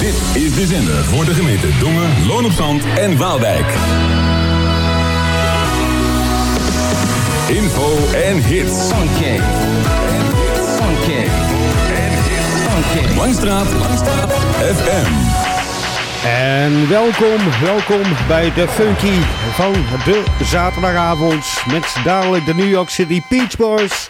Dit is de zender voor de gemeente Dongen, Loon op Zand en Waalwijk. Info en hits. Funky. Funky. Funky. Langstraat, Langstraat, FM. En welkom, welkom bij de Funky van de zaterdagavond. Met dadelijk de New York City Peach Boys.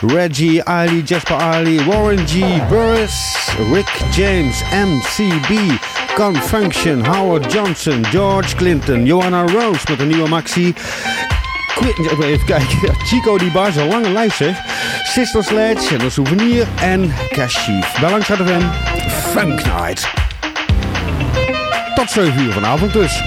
Reggie, Ali, Jasper Ali, Warren G. Burris, Rick James, MCB, Confunction, Howard Johnson, George Clinton, Joanna Rose met een nieuwe maxi. Quit, even kijken, Chico die Bar, een lange lijst zeg. Sister Sledge, en een souvenir en Kashif. Bij Langs FM, Funk Night. Tot 7 uur vanavond dus.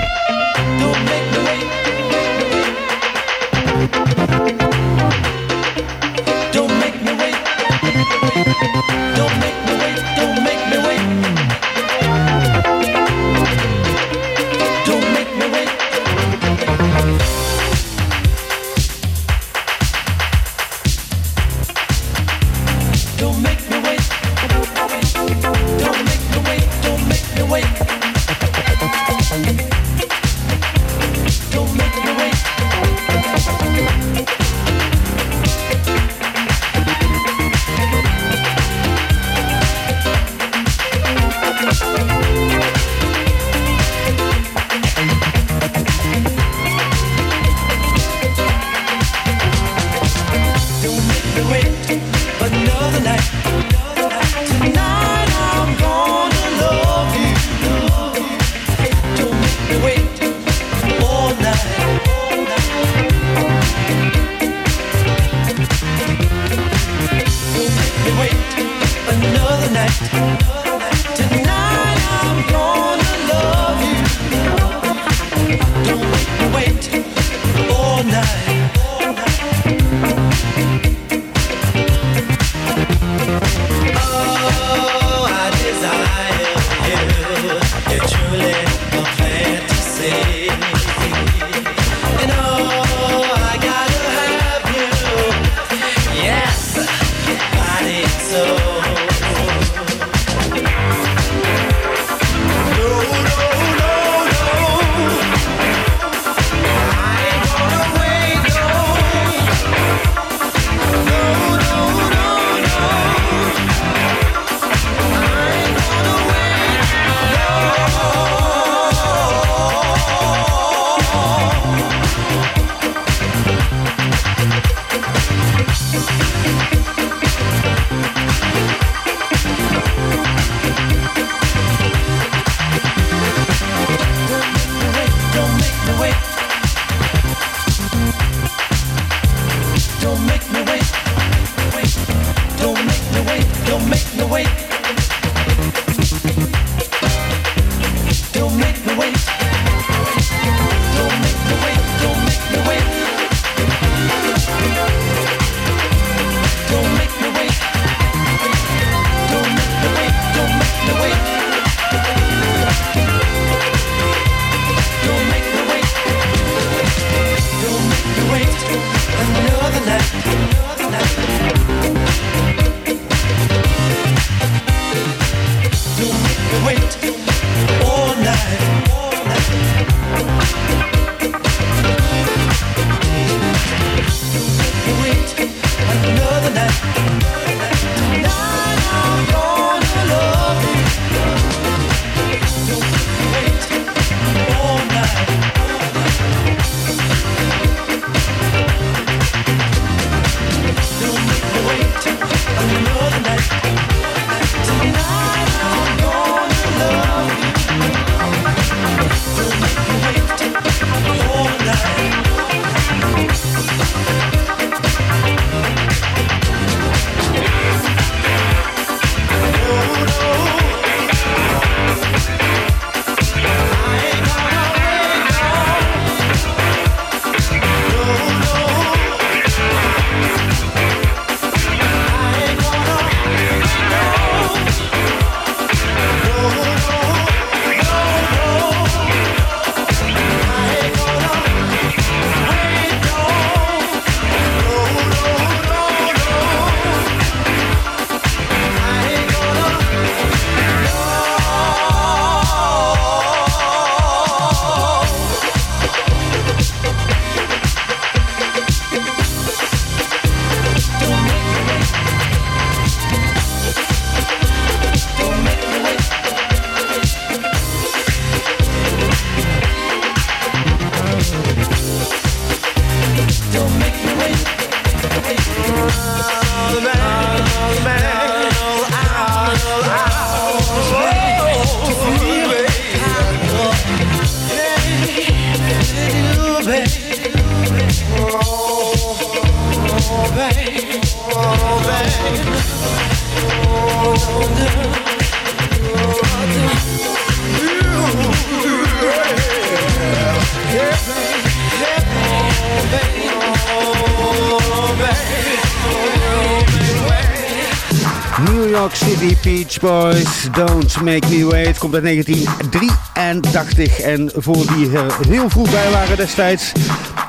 Make Me Wait komt uit 1983. En voor die er heel vroeg bij waren destijds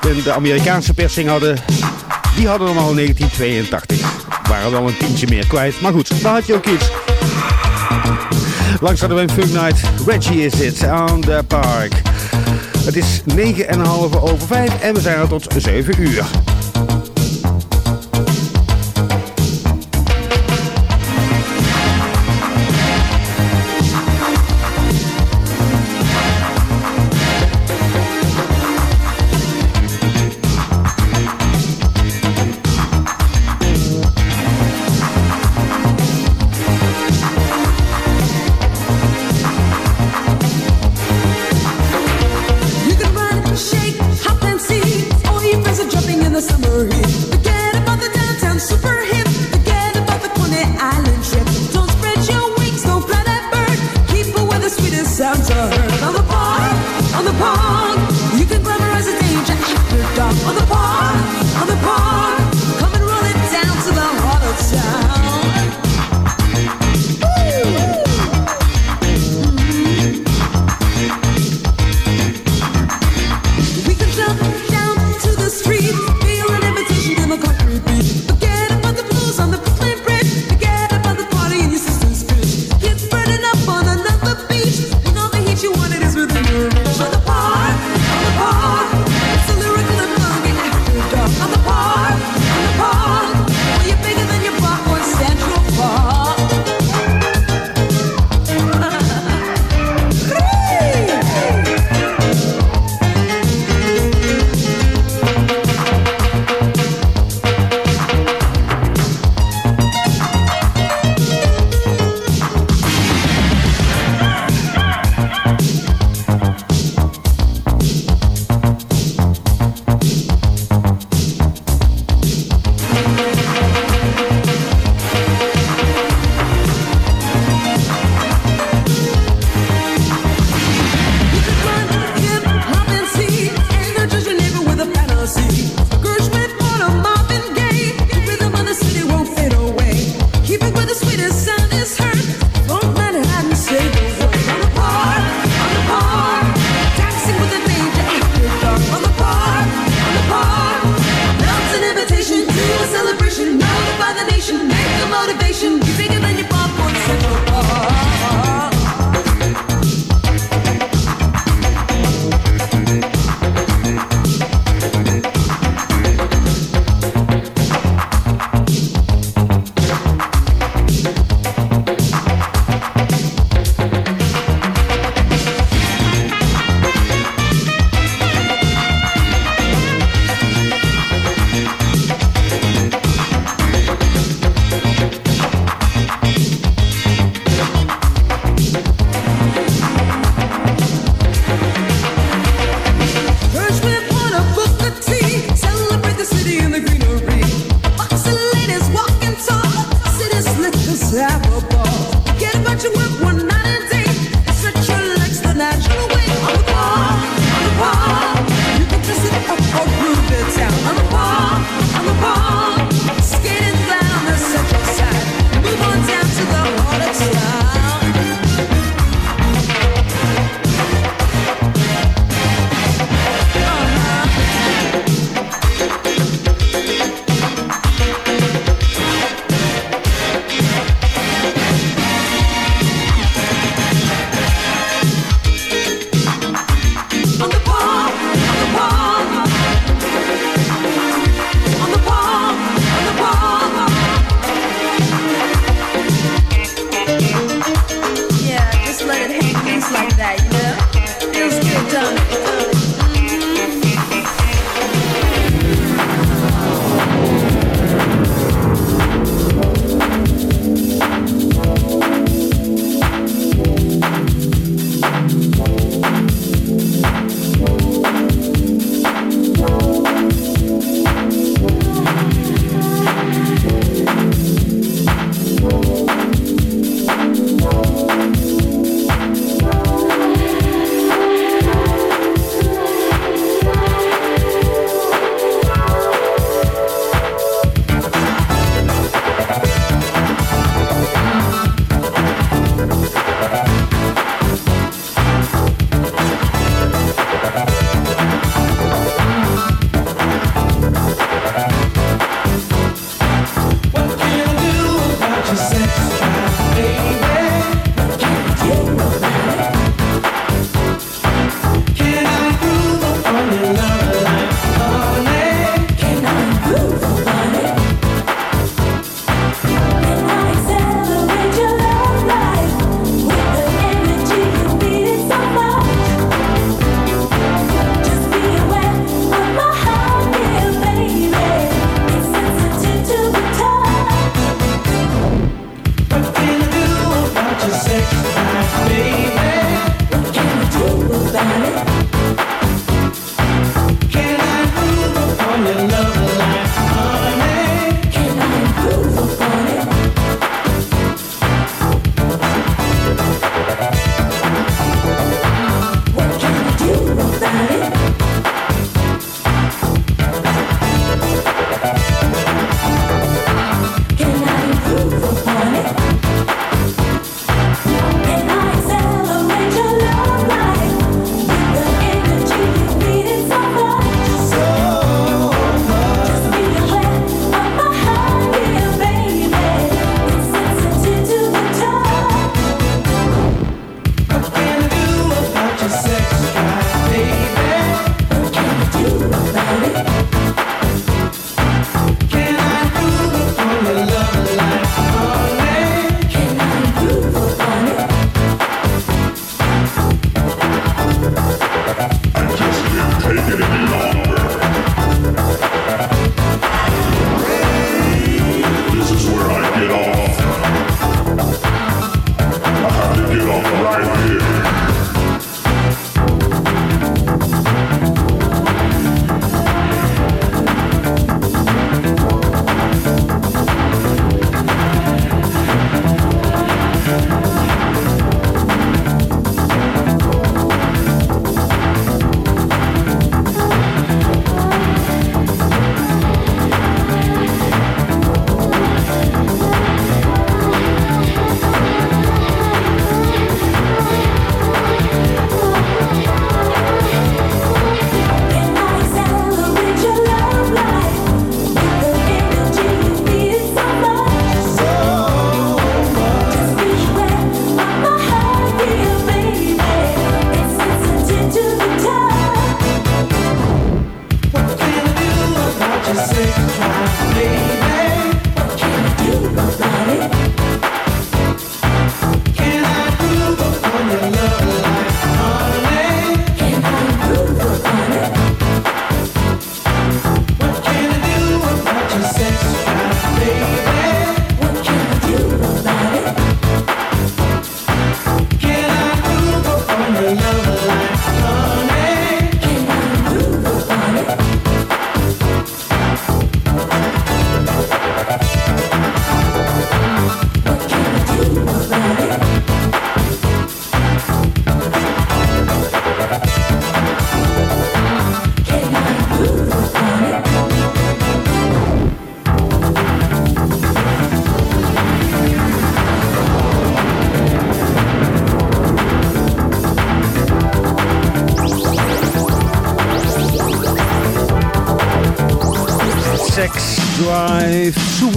en de Amerikaanse persing hadden, die hadden hem al 1982. Waren wel een tientje meer kwijt, maar goed, daar had je ook iets. Langs hadden we een Funk Night. Reggie is it, on the park. Het is 9,5 over 5 en we zijn er tot 7 uur.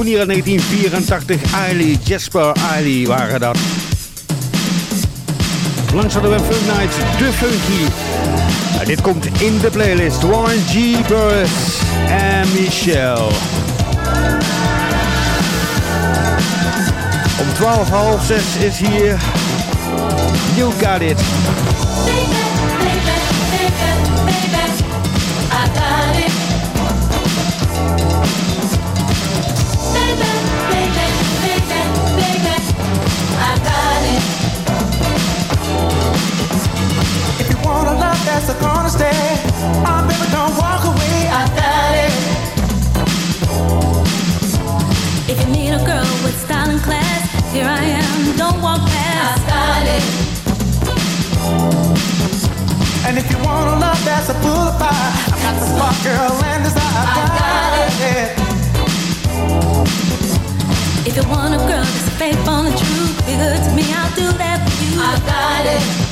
Souvenir uit 1984. Eiley, Jasper Eiley waren dat. Langs hadden we Funk Nights, de Funky. Nou, dit komt in de playlist. Warren G. Burris en Michelle. Om 12 half 6 is hier You Got It. Want a love that's a gonna stay, oh baby, don't walk away. I got it. If you need a girl with style and class, here I am. Don't walk past. I got it. And if you want a love that's a full of fire, I got the spark, girl, and desire. I got it. If you want a girl that's faithful and true, be good to me. I'll do that for you. I got it.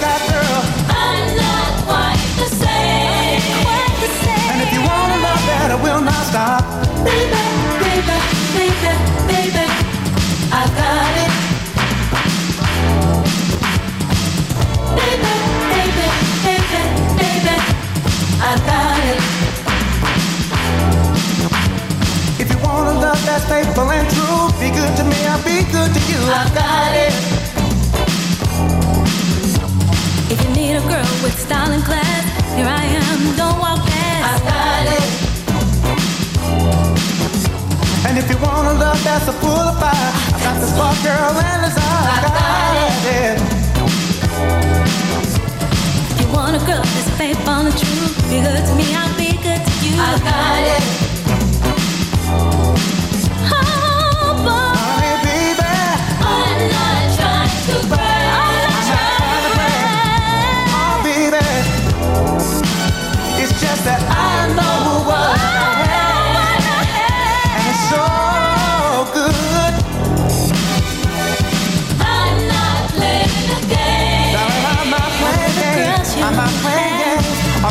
that I will not stop, Baby, baby, baby, baby, I got it. Baby, baby, baby, baby, I got it. if you want a love that's faithful and true, be good to me, I'll be good to you. I got it. If you need a girl with style and class, here I am. Don't walk past. I got it. And if you want a love that's a full of fire, I got the spark, girl, and desire. I got it. If you want a girl that's faithful and true, be good to me. I'll be good to you. I got it. Oh boy, Honey, baby, I'm not trying to brag. I'm not trying to brag. oh baby, it's just that I know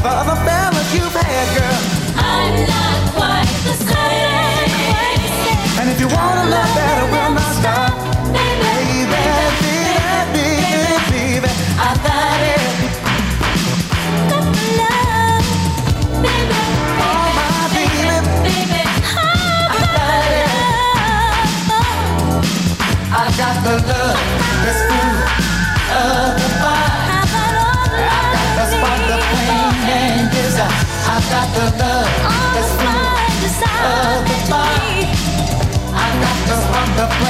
the other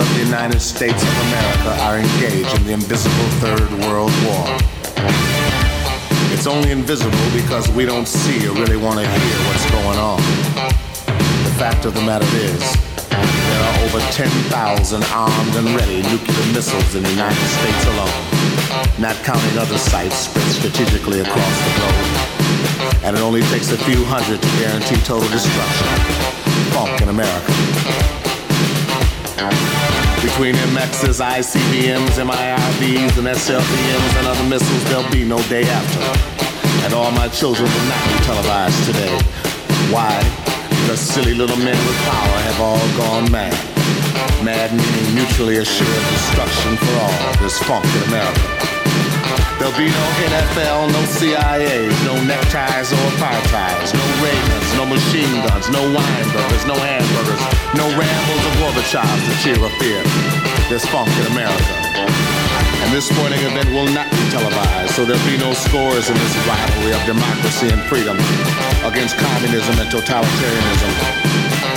United States of America are engaged in the invisible Third World War. It's only invisible because we don't see or really want to hear what's going on. The fact of the matter is, there are over 10,000 armed and ready nuclear missiles in the United States alone, not counting other sites spread strategically across the globe. And it only takes a few hundred to guarantee total destruction. Funk in America. Between MXs, ICBMs, MIRVs, and SLBMs and other missiles, there'll be no day after. And all my children will not be televised today. Why? Because silly little men with power have all gone mad. Mad meaning mutually assured destruction for all. this funk in America. There'll be no NFL, no CIAs, no neckties or apartheids, no Ravens, no machine guns, no Weinbergers, no hamburgers, no rambles of other Gorbachevs to cheer or fear. There's funk in America. And this sporting event will not be televised, so there'll be no scores in this rivalry of democracy and freedom against communism and totalitarianism.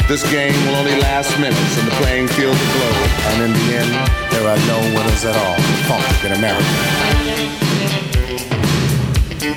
This game will only last minutes and the playing field will glow. And in the end, there are no winners at all. Funk in America. You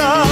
other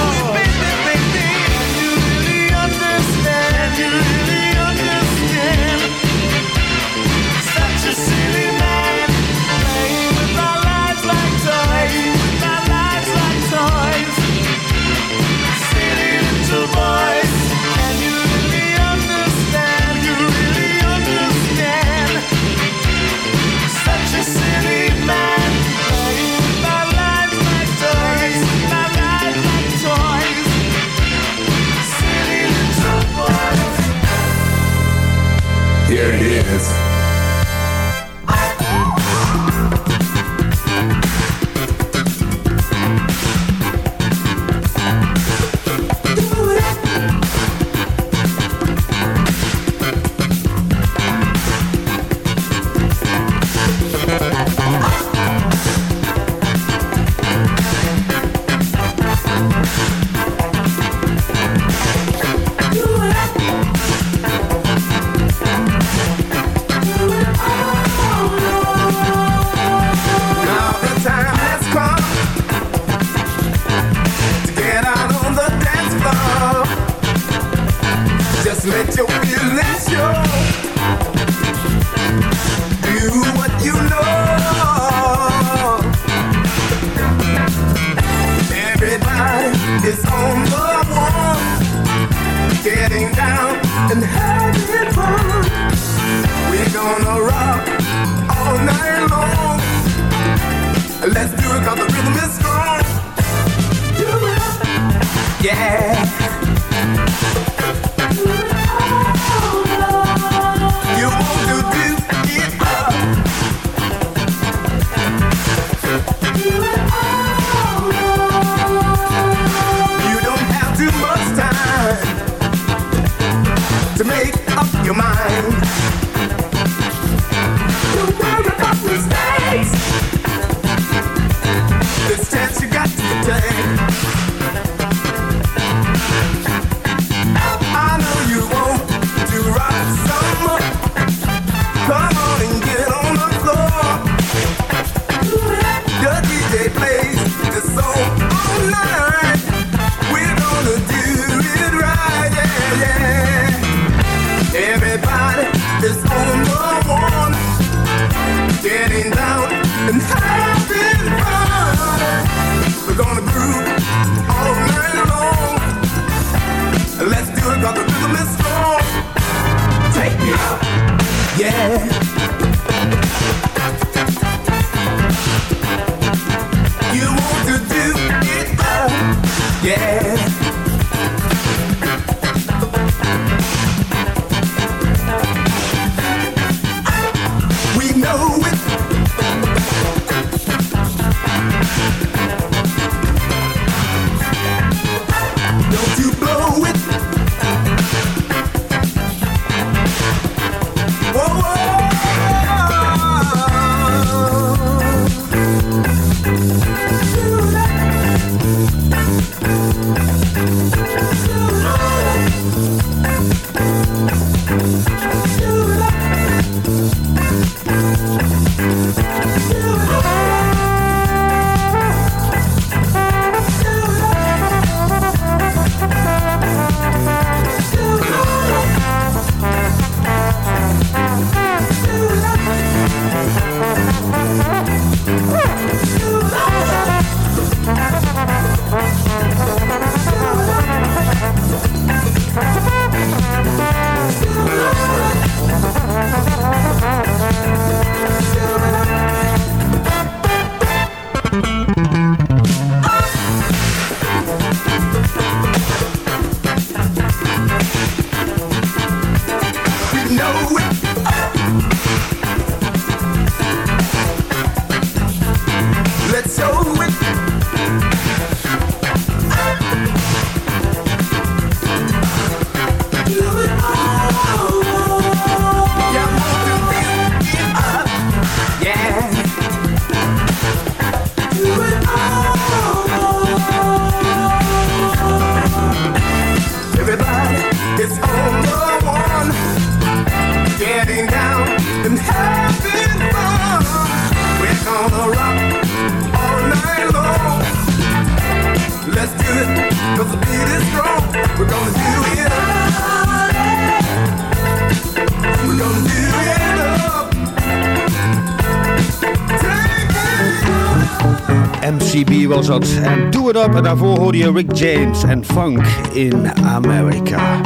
En daarvoor hoorde je Rick James en Funk in America.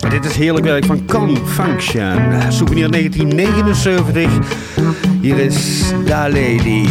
En dit is heerlijk werk van Con Function. Souvenir 1979. Hier is Da Lady.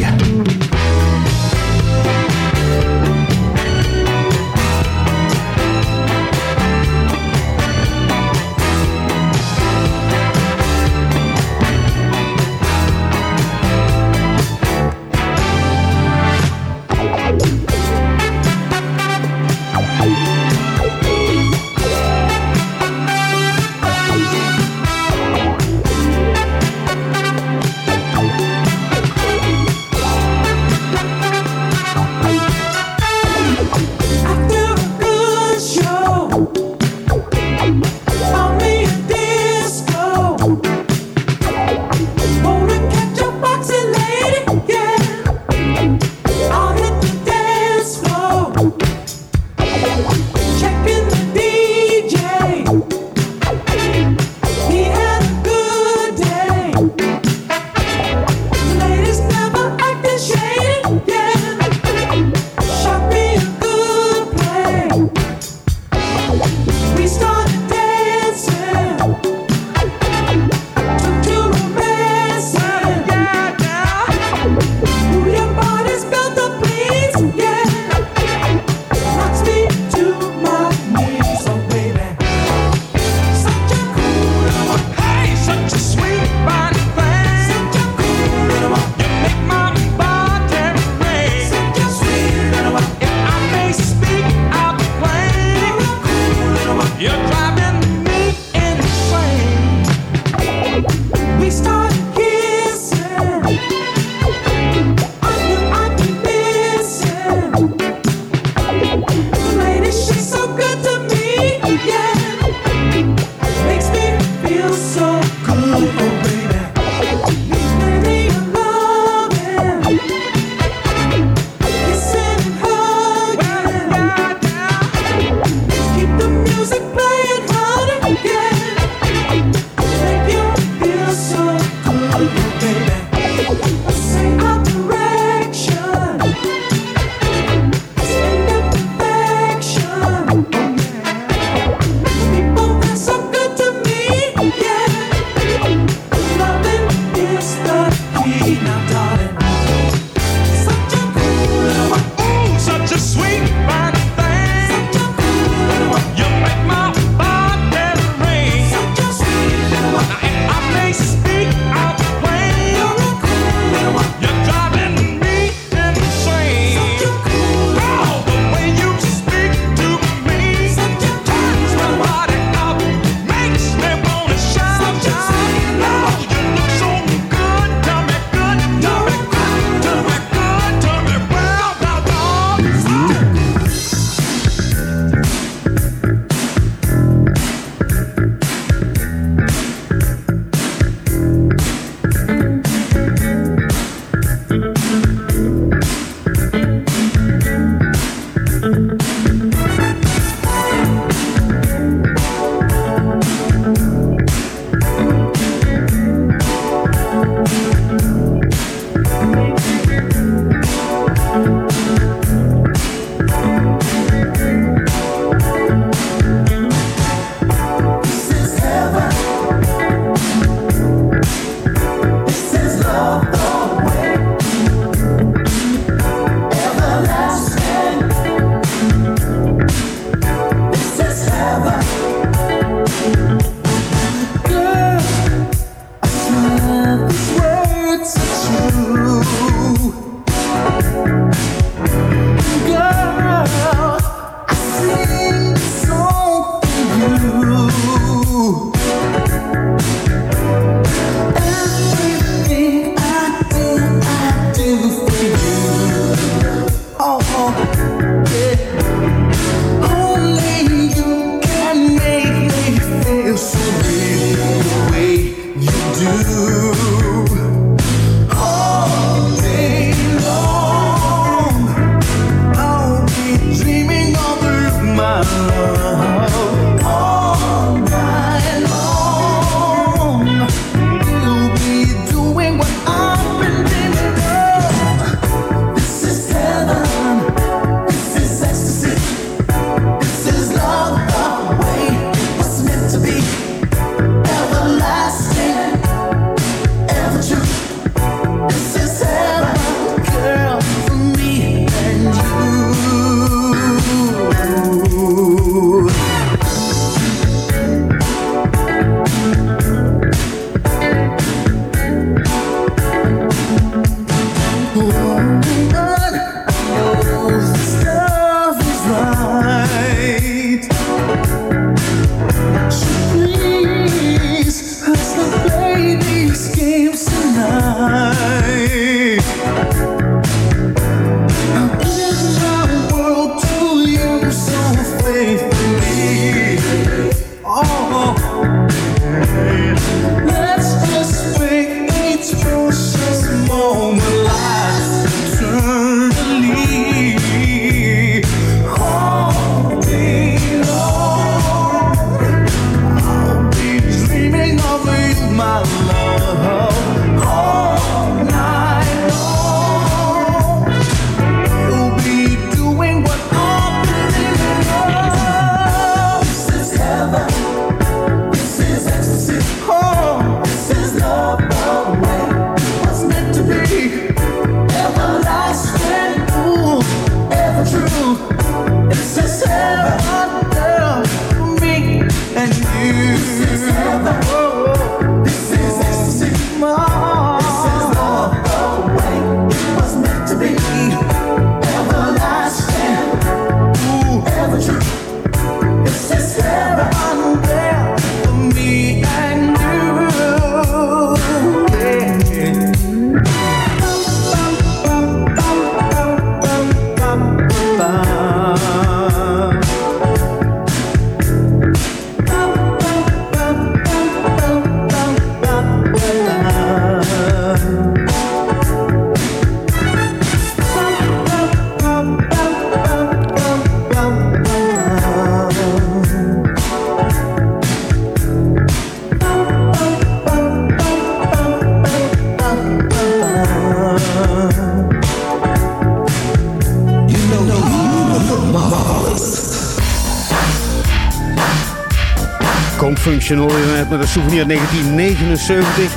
Function hoorde je net met een souvenir 1979.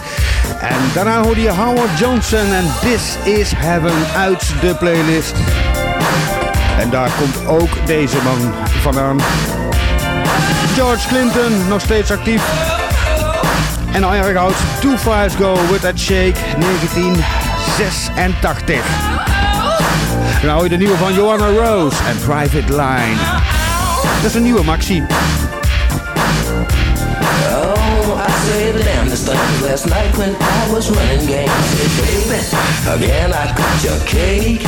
En daarna hoorde je Howard Johnson en This Is Heaven uit de playlist. En daar komt ook deze man vandaan. George Clinton, nog steeds actief. En erg oud, Too Far Go With That Shake, 1986. En nou hoor je de nieuwe van Joanna Rose en Private Line. Dat is een nieuwe maxi. I said damn this thing last night when I was running games. Baby, again I got your cake.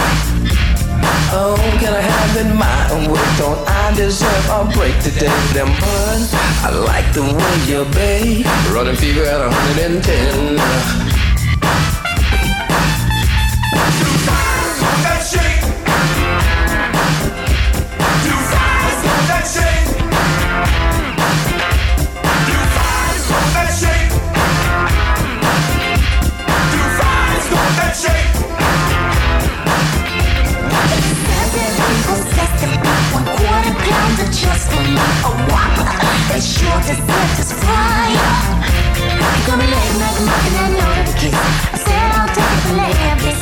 Oh, can I have it my own way? Don't I deserve a break today? Them bud, I like the way you babe. Running fever at 110. Just for me, a whopper. They sure deserve this fry. You got me late night mugging and order the kiss. I said I'll take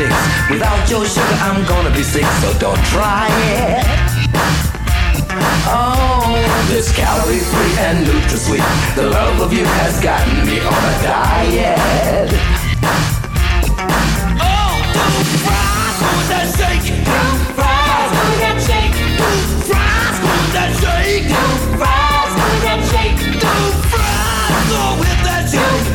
fix. Without your sugar, I'm gonna be sick, so don't try it. Oh, this calorie free and NutraSweet. The love of you has gotten me on a diet. Oh, fries on that shake. Fries on that shake. Fries on that shake. Fries on that shake. Fries with that shake.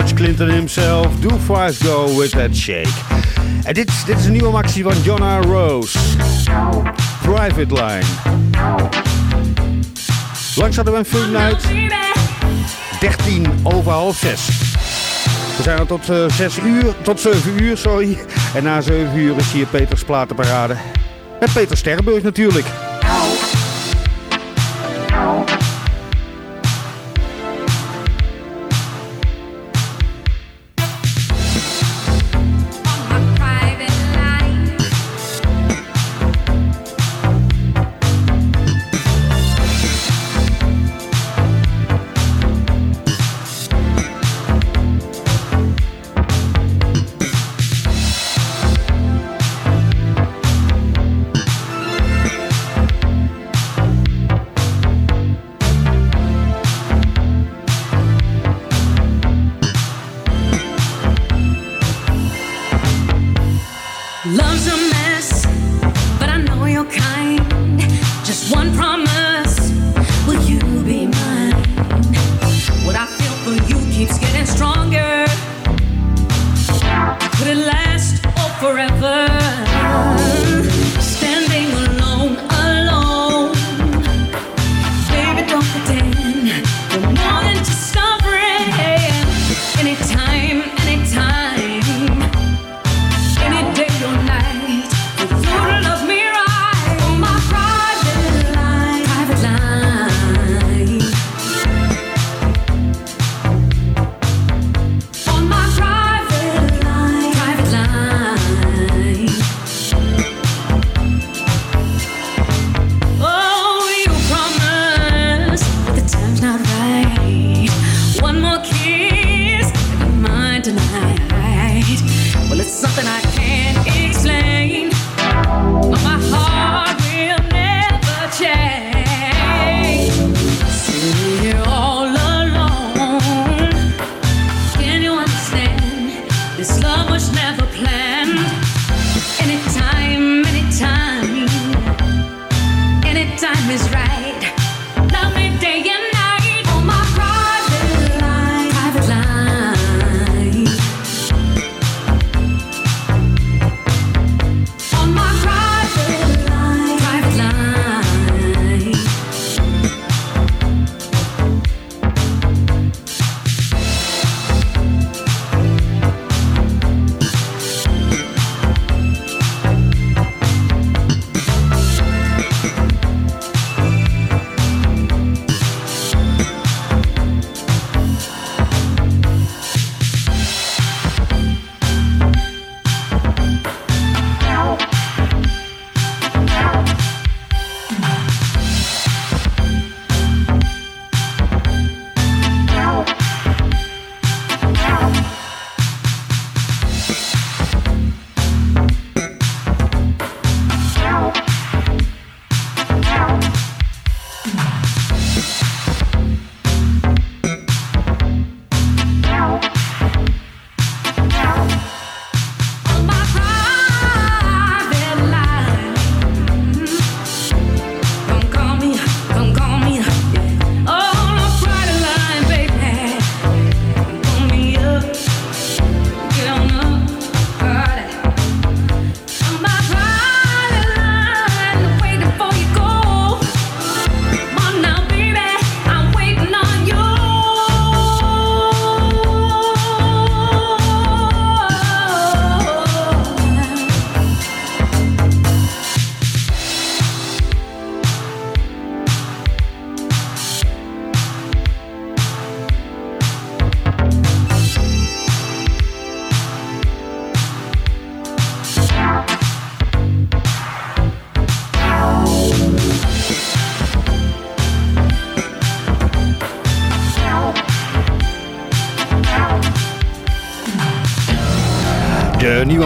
George Clinton himself. Do five go with that shake. En dit, is een nieuwe maxi van Jonna Rose. Private Line. Langs hadden we een film Night. 13 over half 6. We zijn er tot eh, 6 uur, tot 7 uur, sorry. En na 7 uur is hier Peters Platenparade. Met Peter Sterrenburg natuurlijk.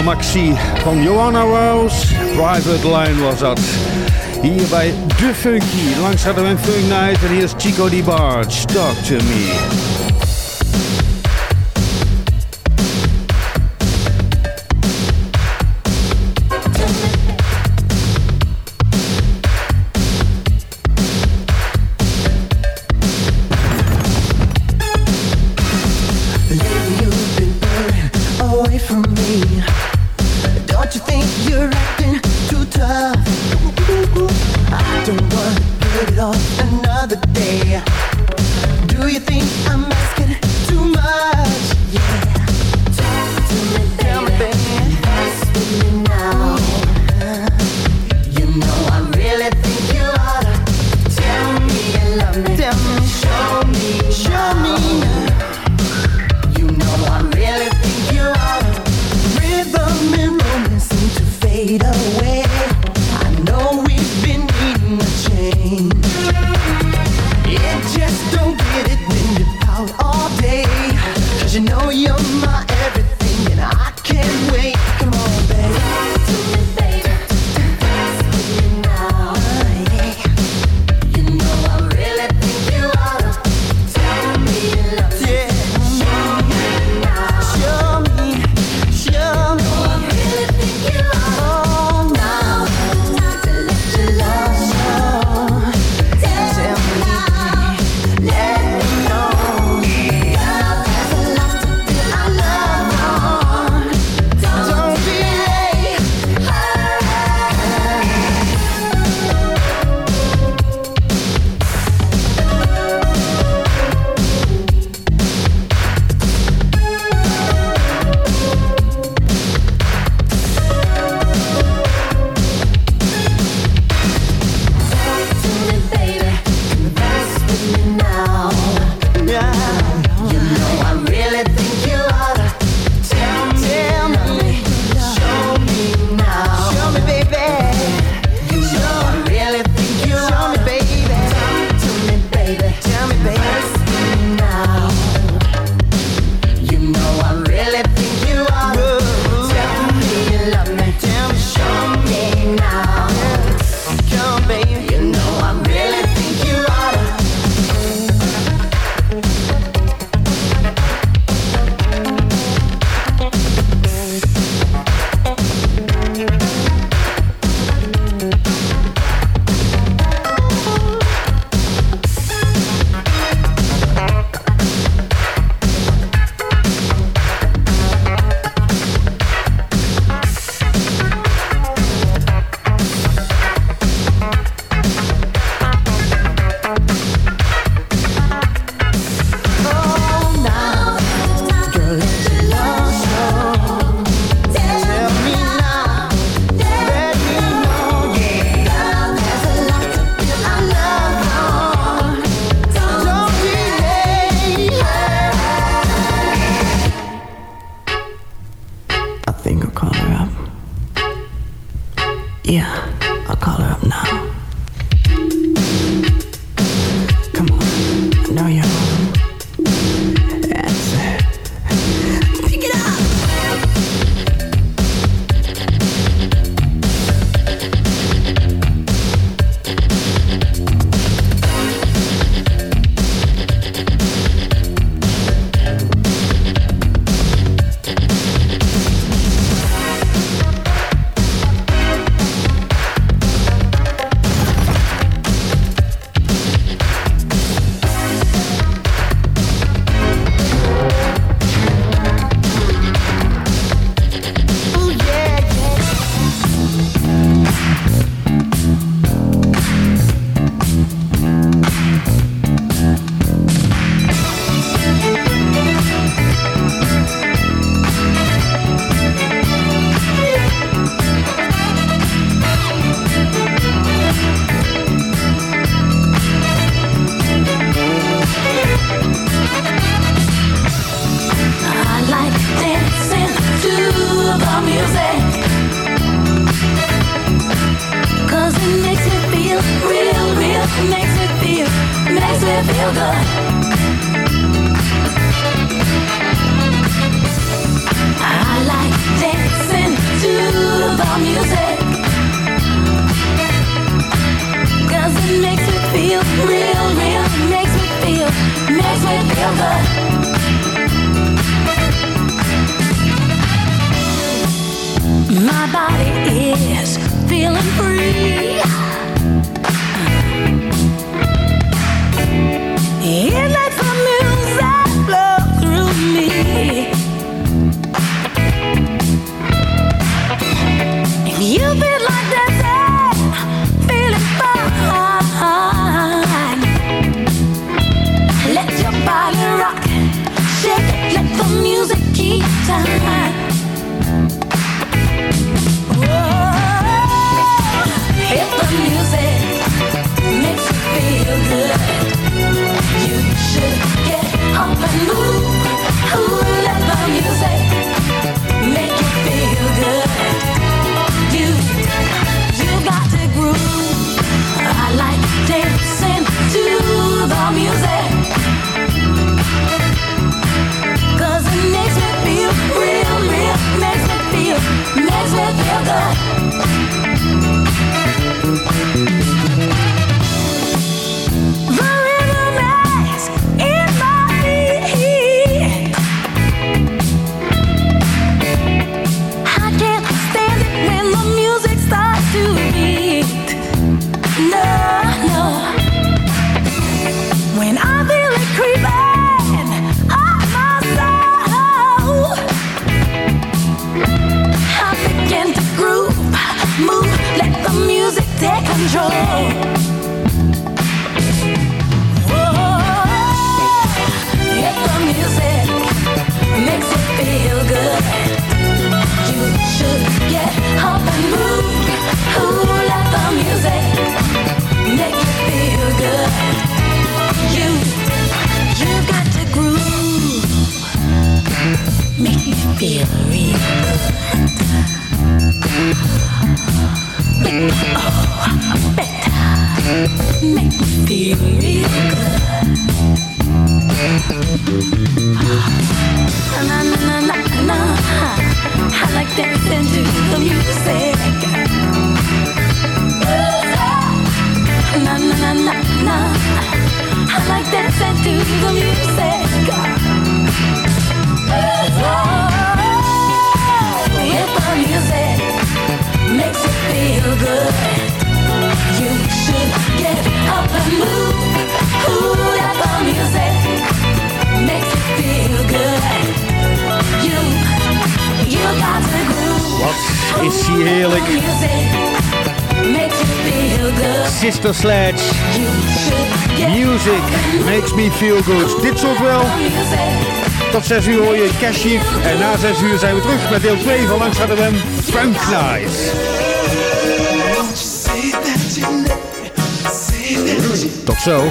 maxi van Johanna Rose. Private Line was dat. Hier bij De Funky. Langs hadden we Funk Night. En hier is Chico Di Barge. Talk to me. each time feel real. Oh, better, make me feel real. Na na na na na, I like dancing to the music. Na na na na na, I like dancing to the music. is hier heerlijk. Sister Sledge. Music makes me feel good. Dit soort wel. Tot 6 uur hoor je Cashief. En na 6 uur zijn we terug met deel 2 van Langs gaat de Wem. Frank Nice. Tot zo.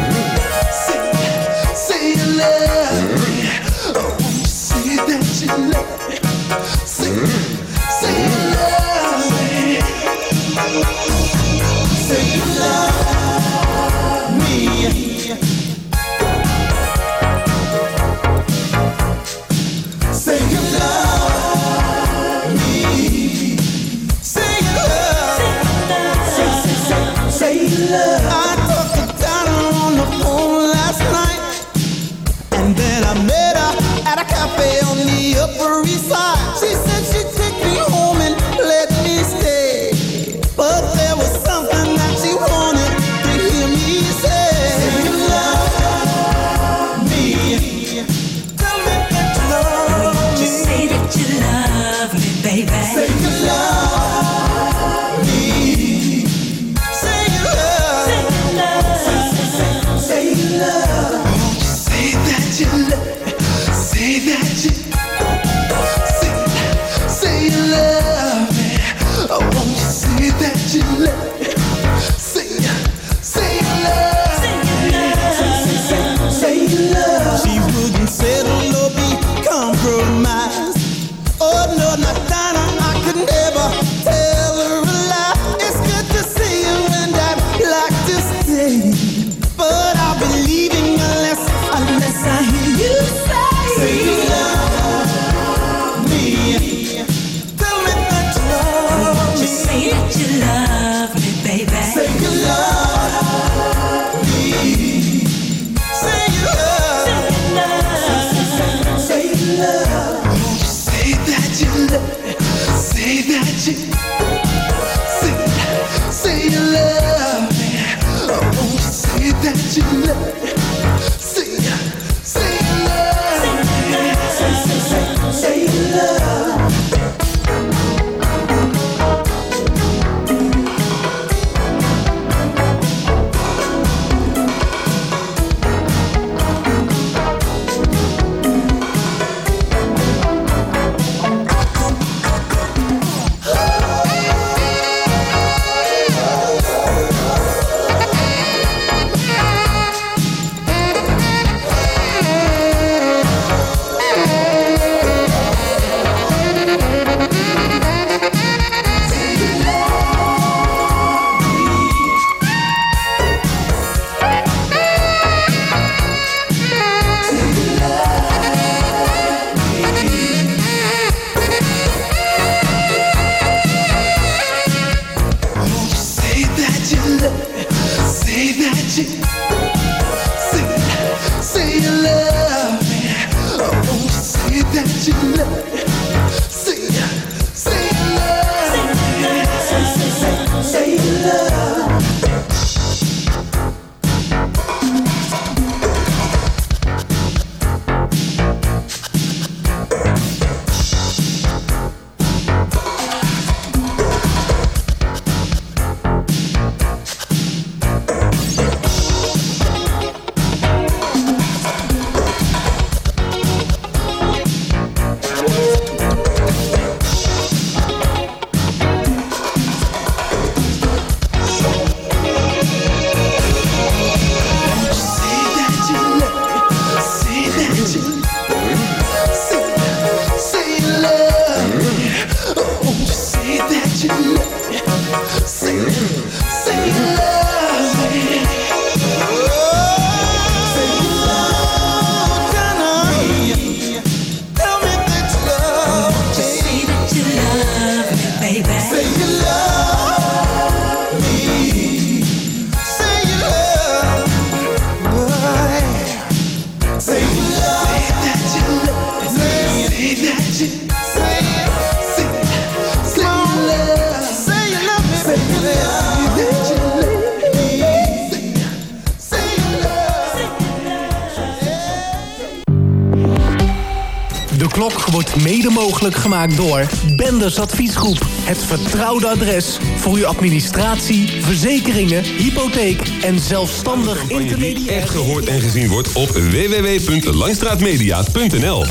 wordt mede mogelijk gemaakt door Benders Adviesgroep. Het vertrouwde adres voor uw administratie, verzekeringen, hypotheek en zelfstandig intermediair. Echt gehoord en gezien wordt op www.langstraatmedia.nl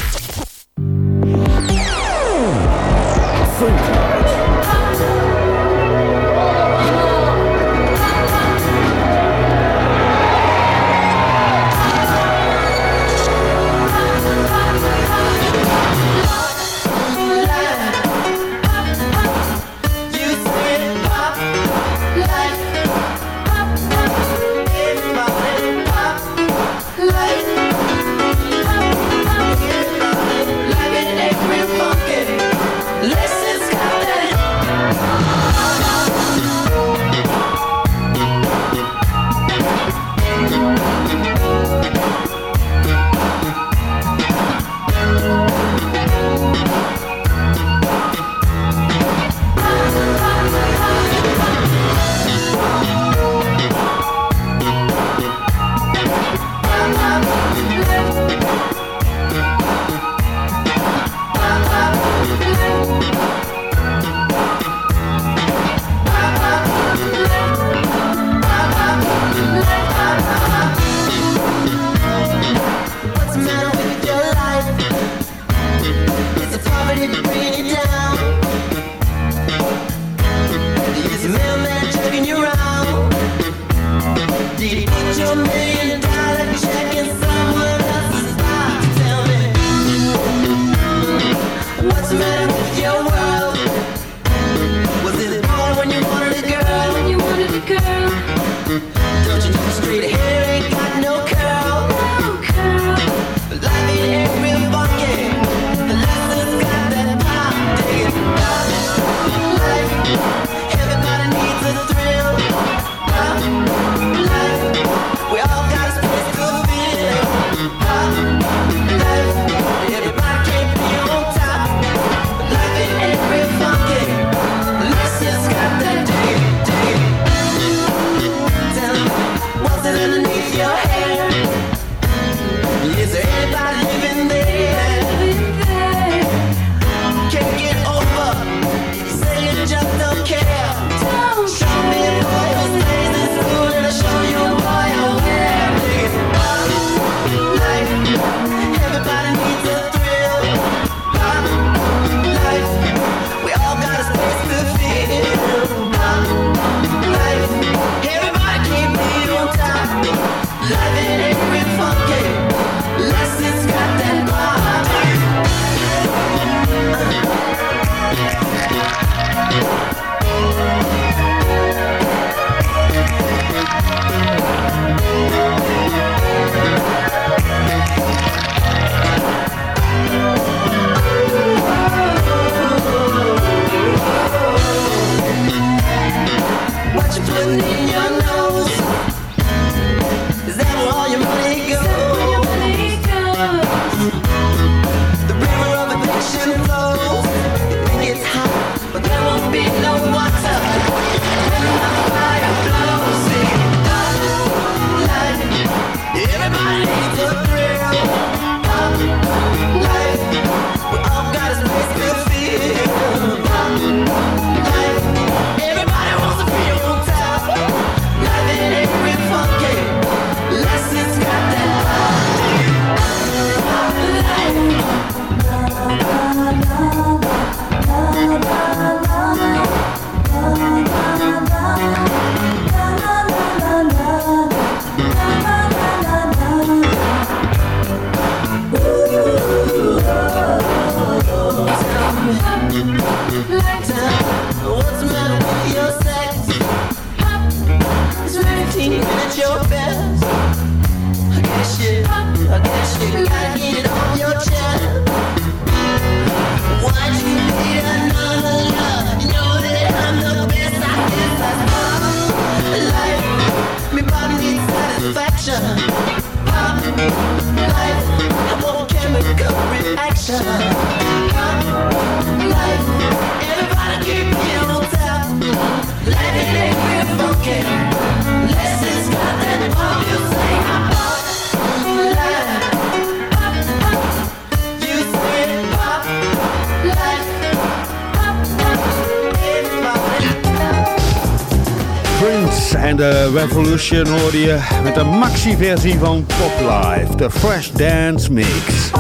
En de Revolution hoorde je met een maxi-versie van Pop Life, de Fresh Dance Mix.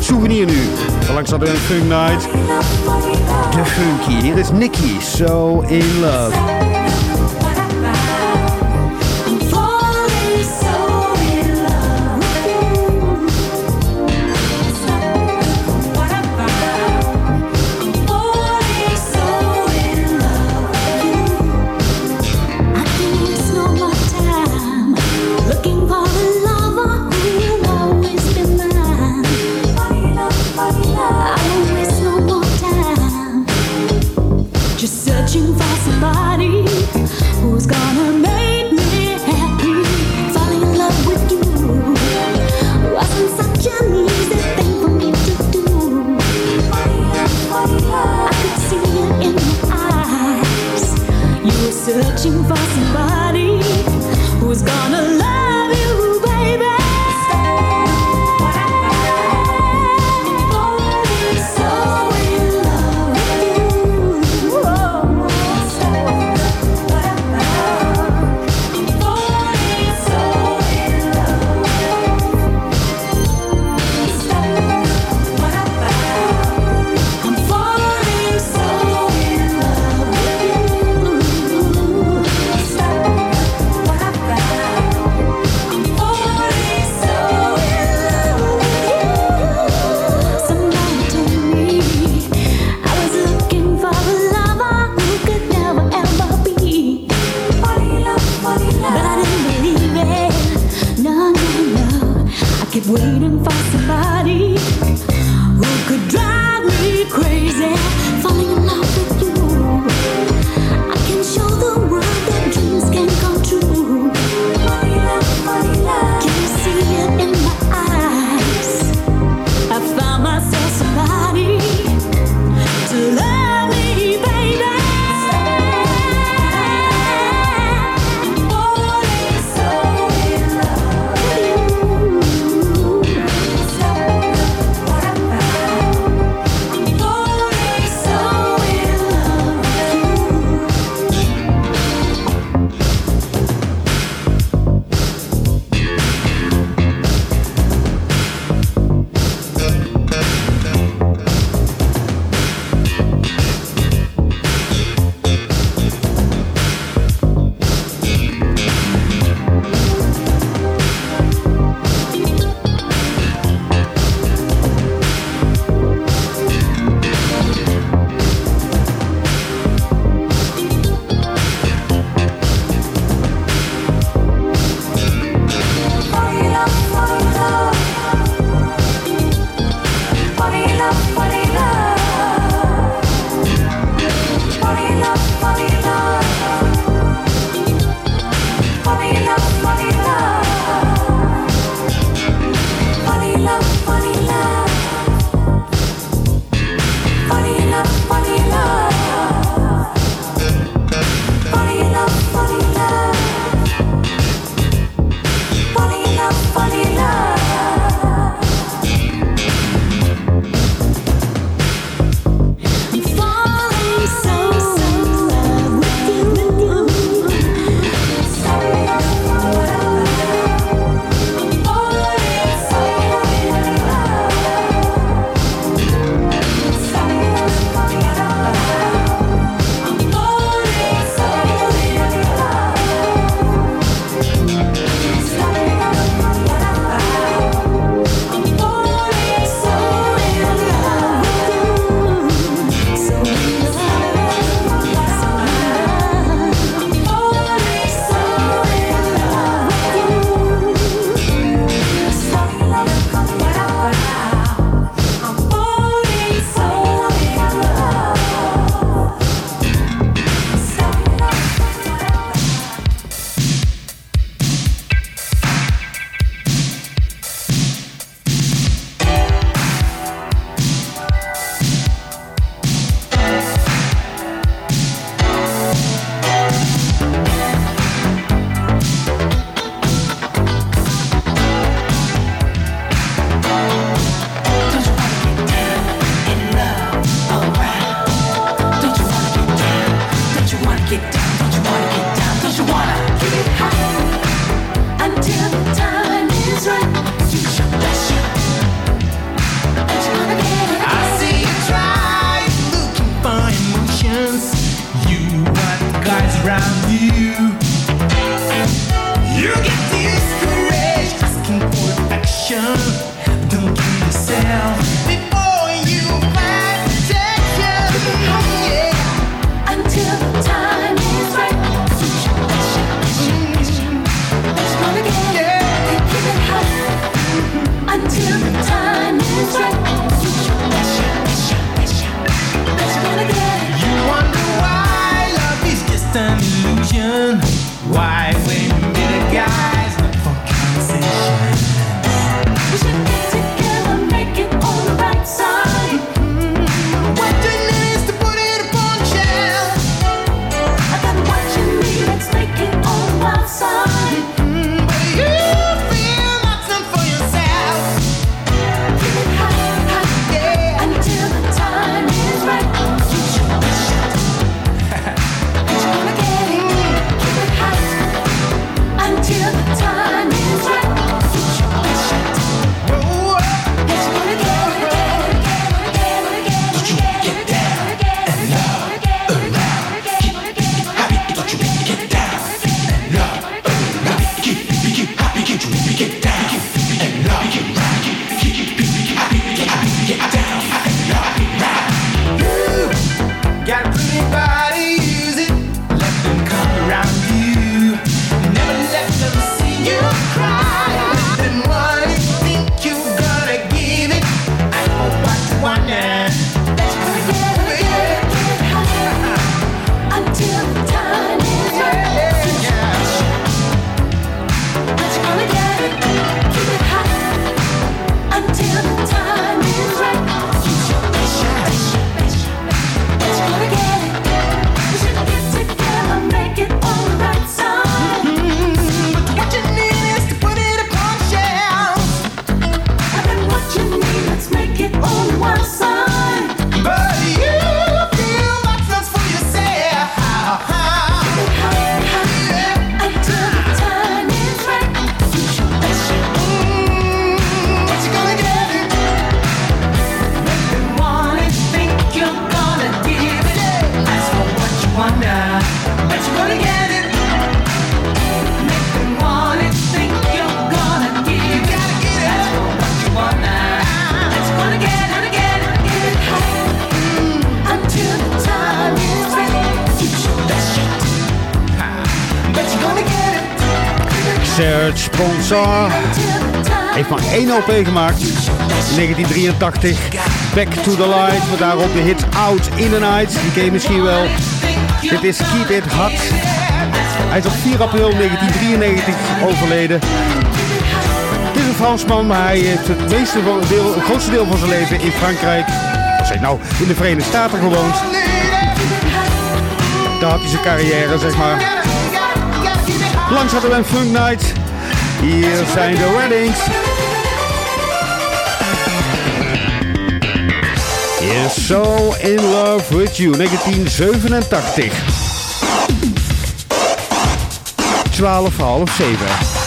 Souvenir nu, langs hadden we een Funk Night. De Funky, hier is Nicky, So In Love. Op gemaakt. 1983. Back to the Light. Met daarop de hit Out in the Night. Die ken je misschien wel. Dit is Keep It Hot. Hij is op 4 april 1993 overleden. Het is een Fransman, maar hij heeft het, meeste deel, het grootste deel van zijn leven in Frankrijk. Zeg nou, in de Verenigde Staten gewoond. Daar had hij zijn carrière, zeg maar. Langs hadden we een Funk Night. Hier zijn de Weddings. is So In Love With You, 1987. 12, half 7.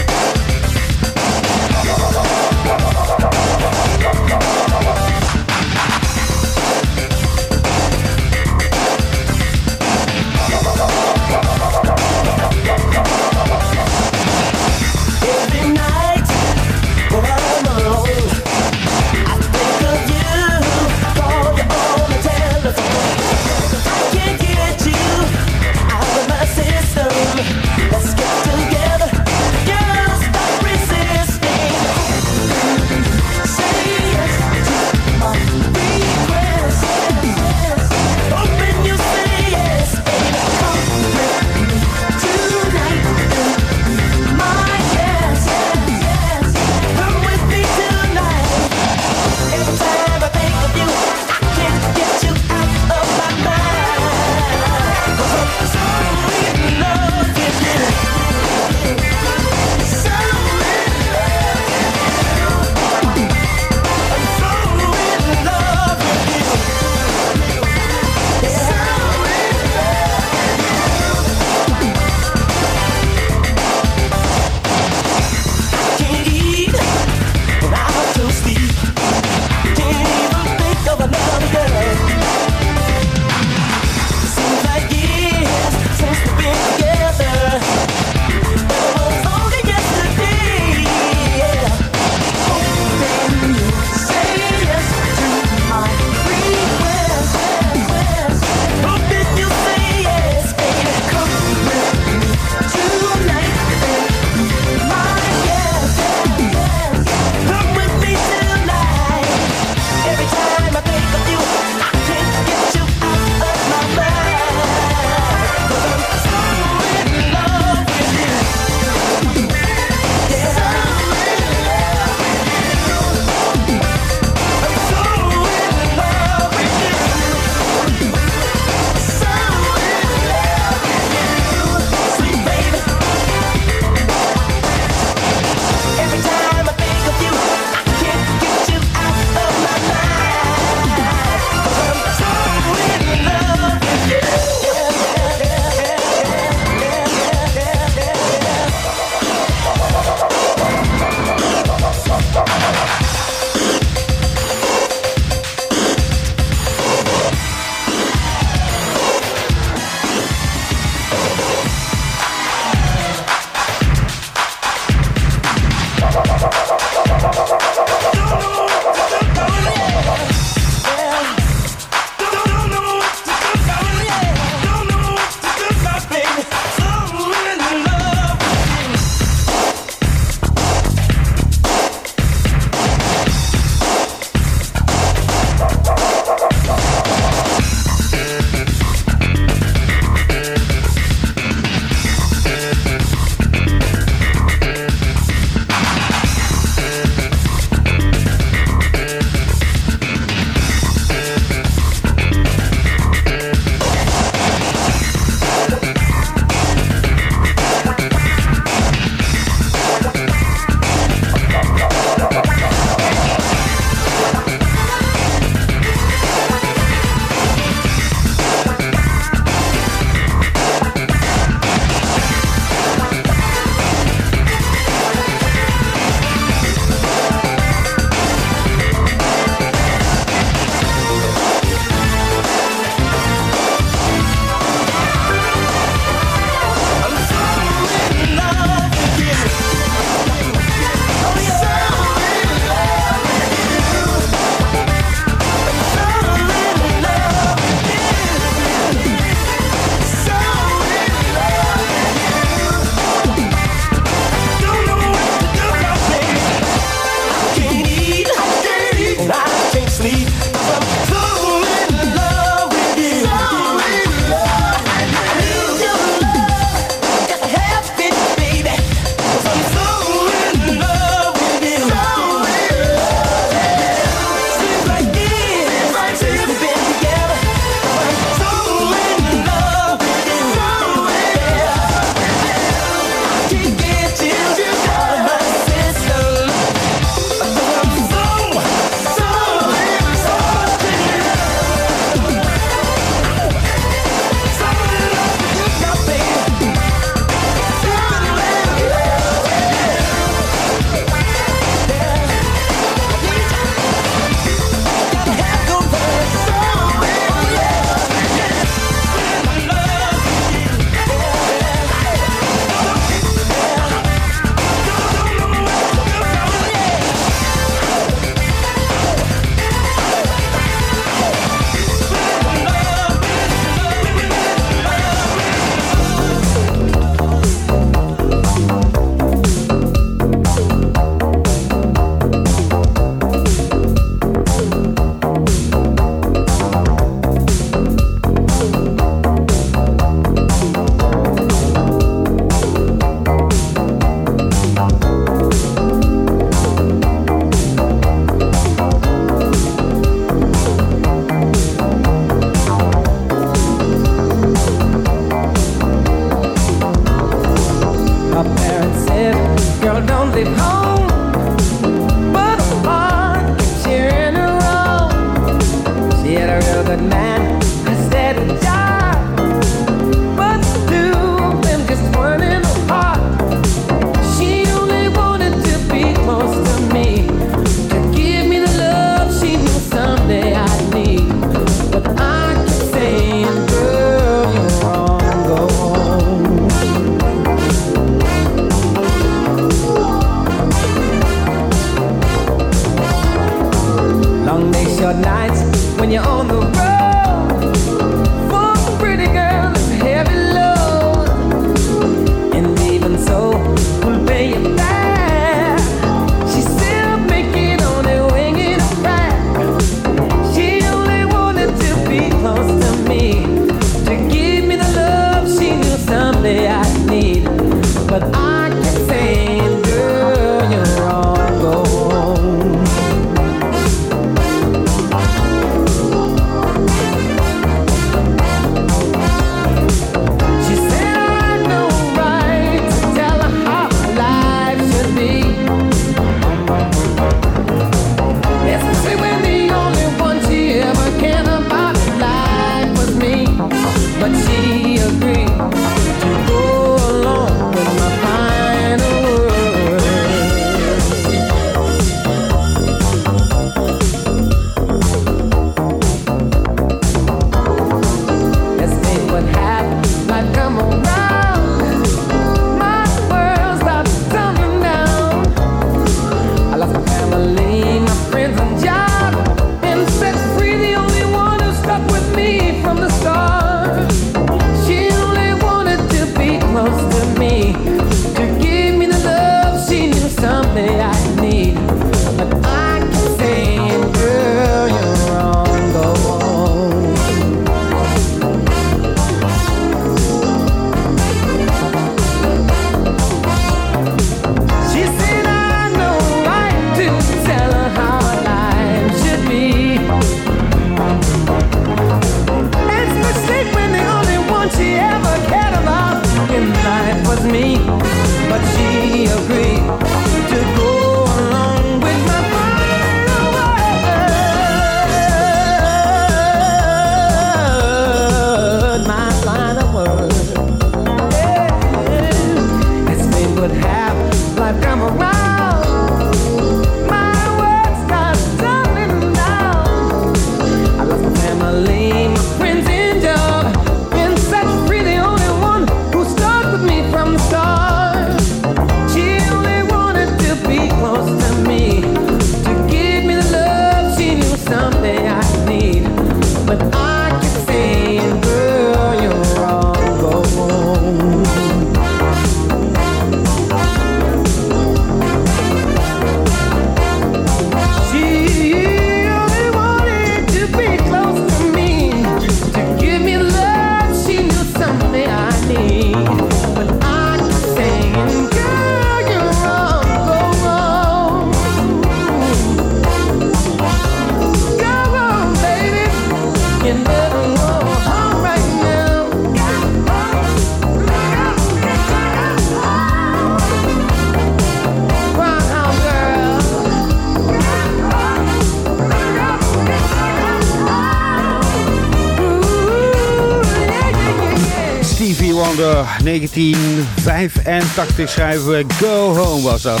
1985 schrijven we Go Home was dat.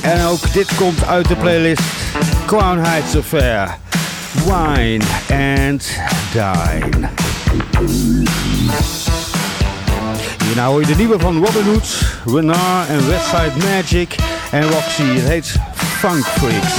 En ook dit komt uit de playlist Crown Heights Affair. Wine and Dine. Hierna hoor je de nieuwe van Robin Hood, Renard en Westside Magic en Roxy. Het heet Funk Freaks.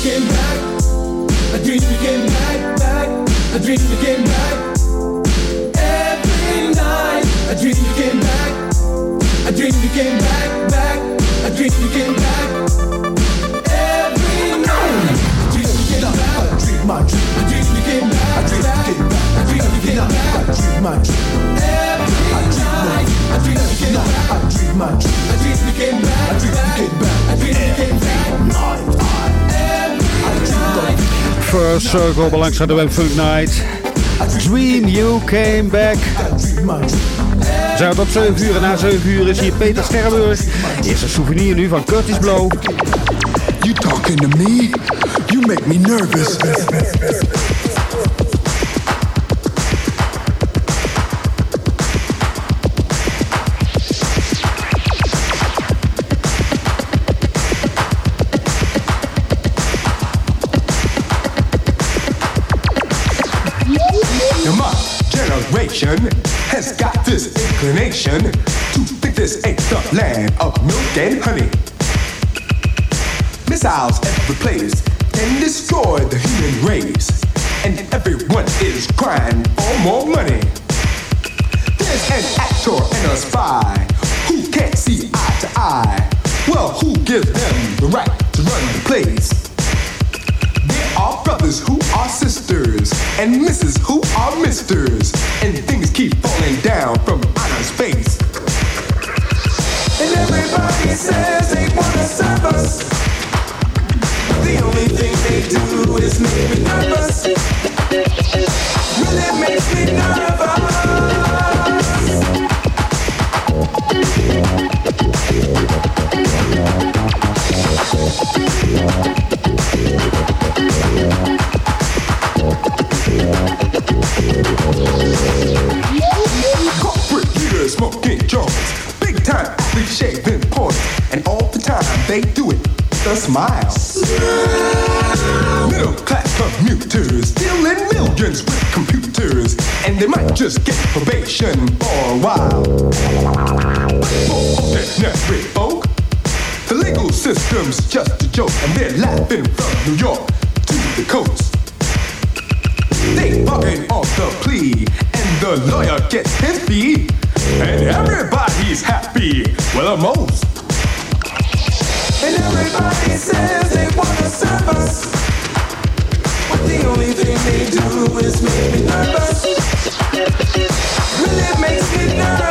came back. I dream you came back, back. I dream you came back. Every night, I dream you came back. I dream you came back, back. I dream you came back. Every night, I dream you came back. I dream my dream. I dream you came back, I dream you came back. I dream of getting back. I dream my dream. Every night, I dream you came back. I dream my dream. I dream you came back, I dream you came back. I dream of getting back. Every night. First Circle belangst de Web Funk Night. Dream You Came Back. Zou tot 7 uur en na 7 uur is hier Peter Sterrenburg Eerst een souvenir nu van Curtis Blow. You talking to me? You make me nervous. Inclination to think this ain't the land of milk and honey. Missiles every place can destroy the human race, and everyone is crying for more money. There's an actor and a spy who can't see eye to eye. Well, who gives them the right to run the place? Are brothers who are sisters, and misses who are misters, and things keep falling down from outer space. And everybody says they wanna serve us. But the only thing they do is make me nervous. Really makes me nervous. Just get probation for a while. For ordinary folk, the legal system's just a joke, and they're laughing from New York to the coast. They bargain on the plea, and the lawyer gets his fee, and everybody's happy. Well, most. And everybody says they wanna serve us. But the only thing they do is make me nervous. Really makes me nervous.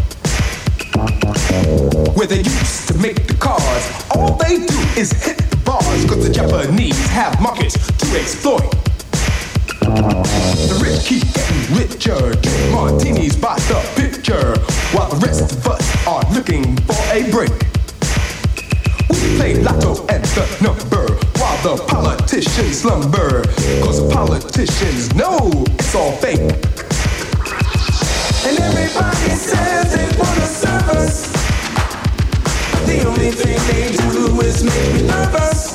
they do is hit the bars, cause the Japanese have markets to exploit. The rich keep getting richer, drink martinis by the picture, while the rest of us are looking for a break. We play lotto and the number while the politicians slumber. Cause the politicians know it's all fake. And everybody says they wanna serve us. The only thing they do is make me nervous.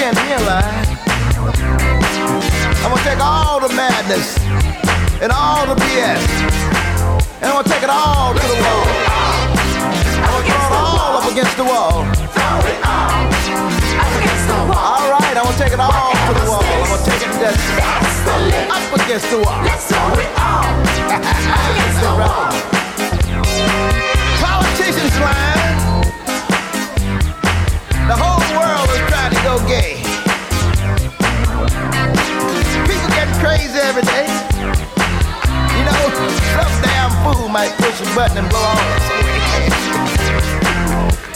Skin me. I'm gonna take all the madness and all the BS, and I'm gonna take it all to the wall. I'm gonna throw it all up against the wall. All right, I'm gonna take it all to the wall. I'm gonna take it just up against the wall. Let's throw it all. Up against the wrong politicians lying. The whole crazy every day. You know, some damn fool might push a button and blow all away.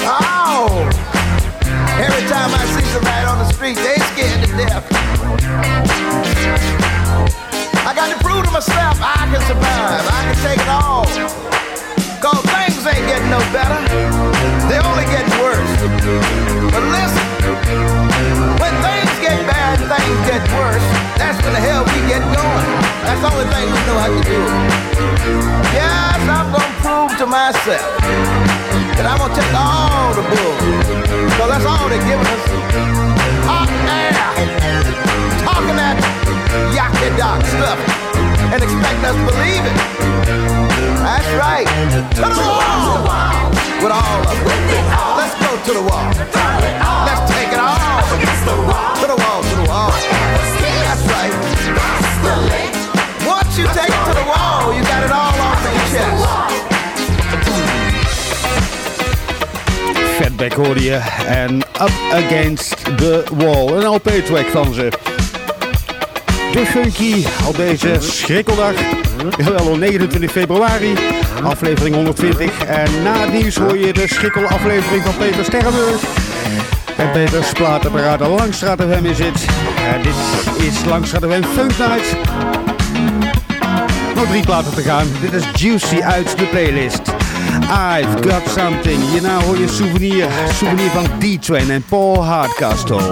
Oh! Every time I see somebody on the street, they scared to death. I got to prove to myself I can survive. I can take it all. Cause things ain't getting no better. They only getting worse. But listen, when things get bad, things get worse. That's when the hell we get going. That's the only thing we know how to do. Yes, I'm gonna prove to myself that I'm gonna take all the bull. Cause that's all they're giving us. Hot air. Talking that yucky dock stuff and expect us to believe it. That's right. To the wall. With all of it. Let's go to the wall. Let's take it all. To the wall, to the wall. That's right. Once you take it to the wall, you got it all off your chest. Fatback je. En Up Against the Wall. Een LP-track van ze. De Funky op deze schrikkeldag. Jawel, op 29 februari. Aflevering 120. En na het nieuws hoor je de schrikkelaflevering van Peter Sterrenburg. En Peters platenparade Langstraat FM in zit. En dit is Langstraat FM Funk Night. Nog drie platen te gaan. Dit is Juicy uit de playlist. I've got something. Hierna hoor je souvenir. Souvenir van D-Train en Paul Hardcastle.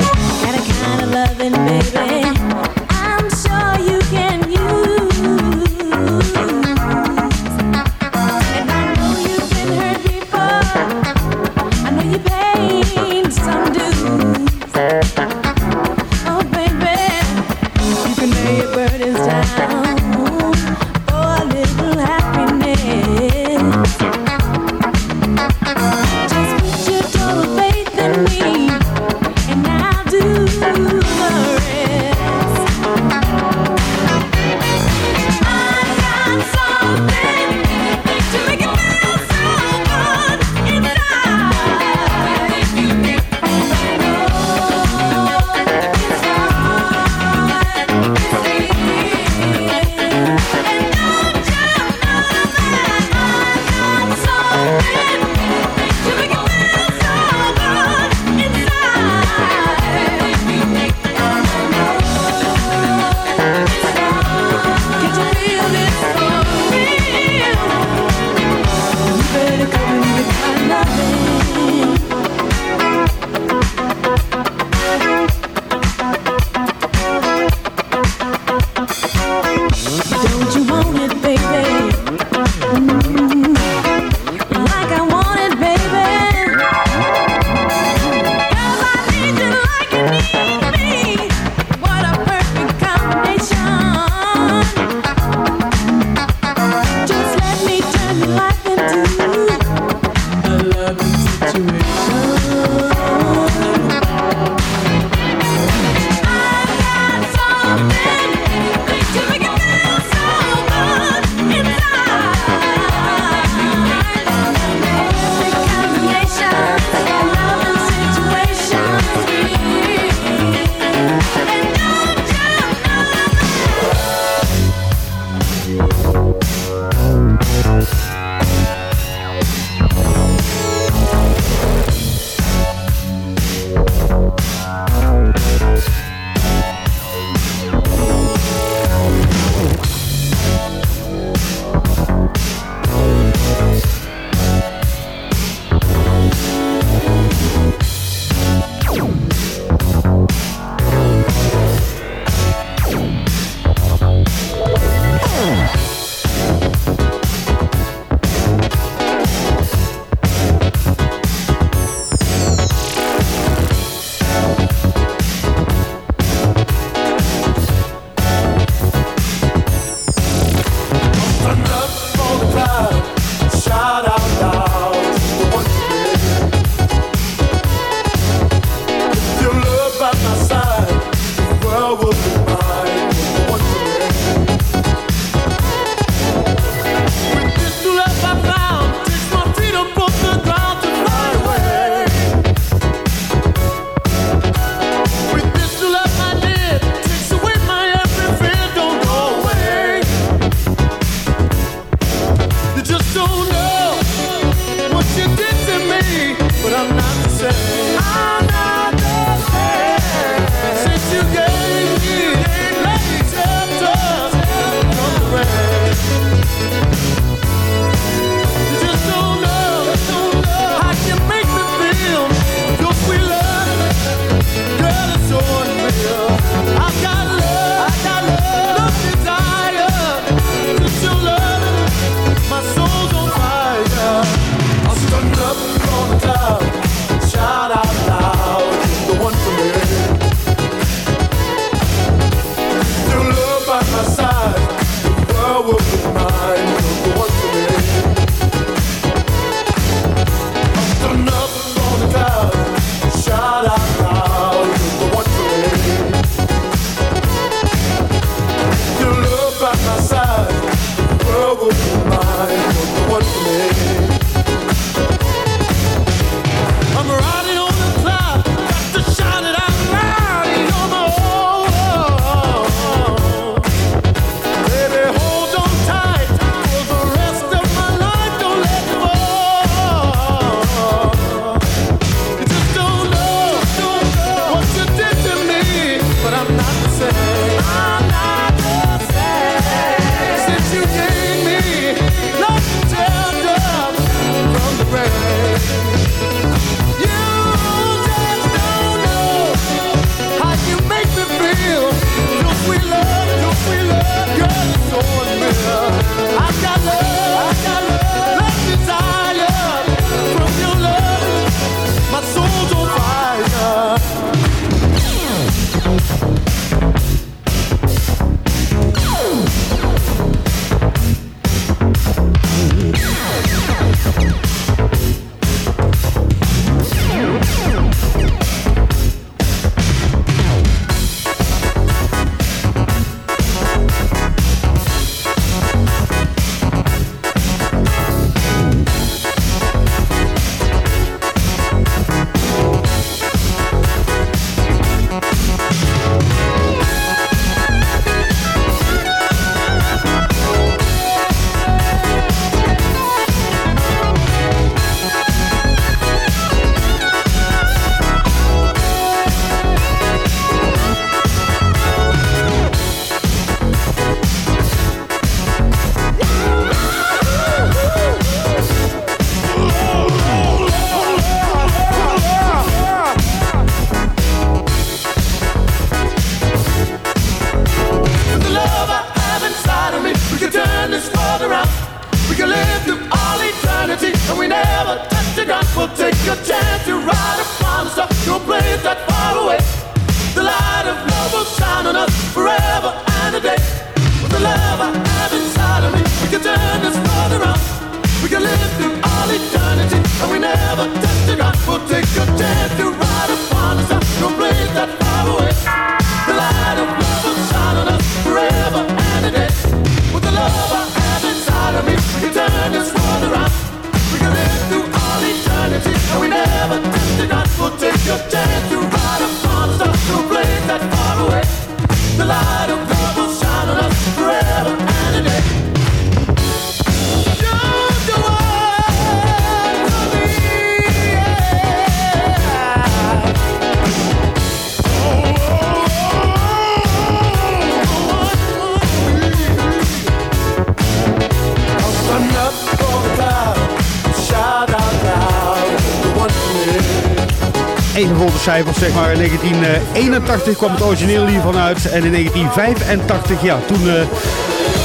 cijfers, zeg maar. In 1981 eh, kwam het origineel hiervan uit. En in 1985, ja, toen... Eh,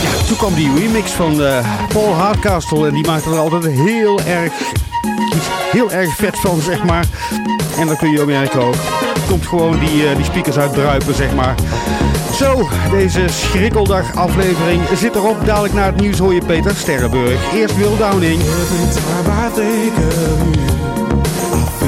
ja, toen kwam die remix van eh, Paul Hardcastle en die maakte er altijd heel erg, heel erg vet van, zeg maar. En dat kun je ook merken ook. Komt gewoon die, die speakers uitbruipen zeg maar. Zo, deze schrikkeldag aflevering zit erop. Dadelijk naar het nieuws hoor je Peter Sterrenburg. Eerst Wil Downing.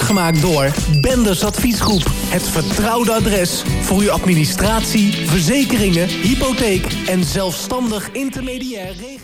Gemaakt door Benders Adviesgroep. Het vertrouwde adres voor uw administratie, verzekeringen, hypotheek en zelfstandig intermediair regio.